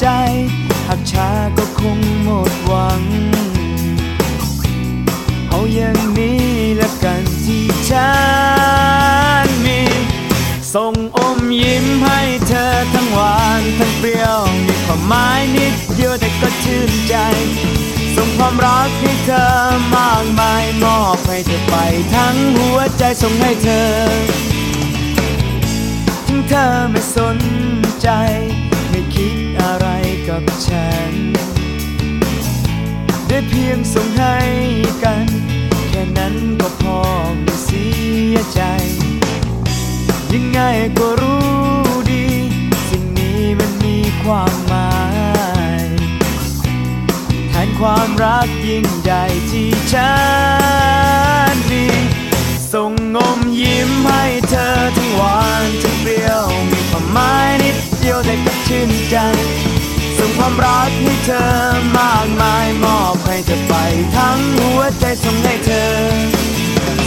ใจหากช้าก็คงหมดหวัง เอาอย่างนี้ละกันที่ฉันมี ส่งอมยิ้มให้เธอทั้งหวานทั้งเปรี้ยว มีความหมายนิดเดียวแต่ก็ชื่นใจ ส่งความรักให้เธอมากมายมอบให้เธอไปทั้งหัวใจส่งให้เธอ ถึงเธอไม่สนใจ กับฉัน ได้เพียงส่งให้กัน แค่นั้นก็พอไม่เสียใจ ยังไงก็รู้ดี สิ่งนี้มันมีความหมายแทนความรักยิ่งใหญ่ที่ฉันมีส่งงมยิ้มให้เธอทั้งหวานทั้งเปรี้ยว มีความหมายนิดเดียวแต่ก็ชื่นใจ ความรักให้เธอมากมายมอบให้เธอไปทั้งหัวใจส่งให้เธอ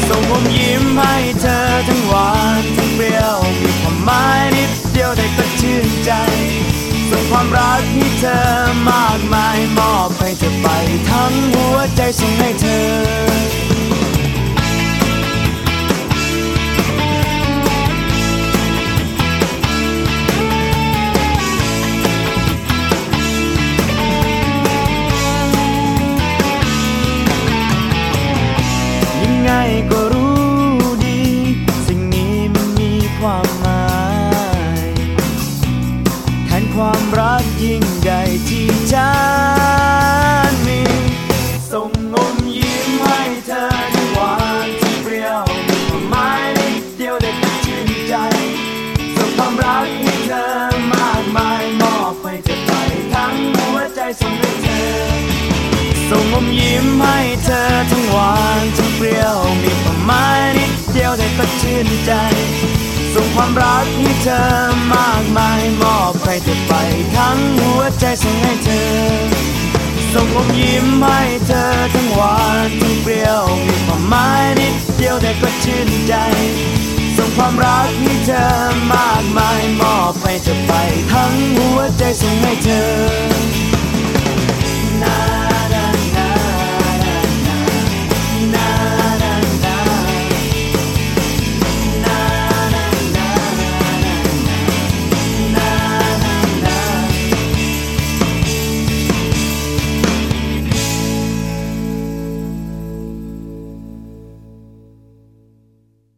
ส่งผมยิ้มให้เธอทั้งหวานทั้งเปรี้ยว มีความหมายนิดเดียวได้ก็ชื่นใจ ส่งความรักให้เธอมากมายมอบให้เธอไปทั้งหัวใจส่งให้ ใจส่งให้เธอ ส่งอมยิ้มให้เธอทั้งหวานทั้งเปรี้ยว มีความหมายนิดเดียวแต่ก็ชื่นใจ ส่งความรักให้เธอมากมายมอบให้เธอไปทั้งหัวใจส่งให้เธอ ส่งอมยิ้มให้เธอทั้งหวานทั้งเปรี้ยว มีความหมายนิดเดียวแต่ก็ชื่นใจส่งความรักให้เธอมากมายมอบให้เธอไปทั้งหัวใจส่งให้เธอ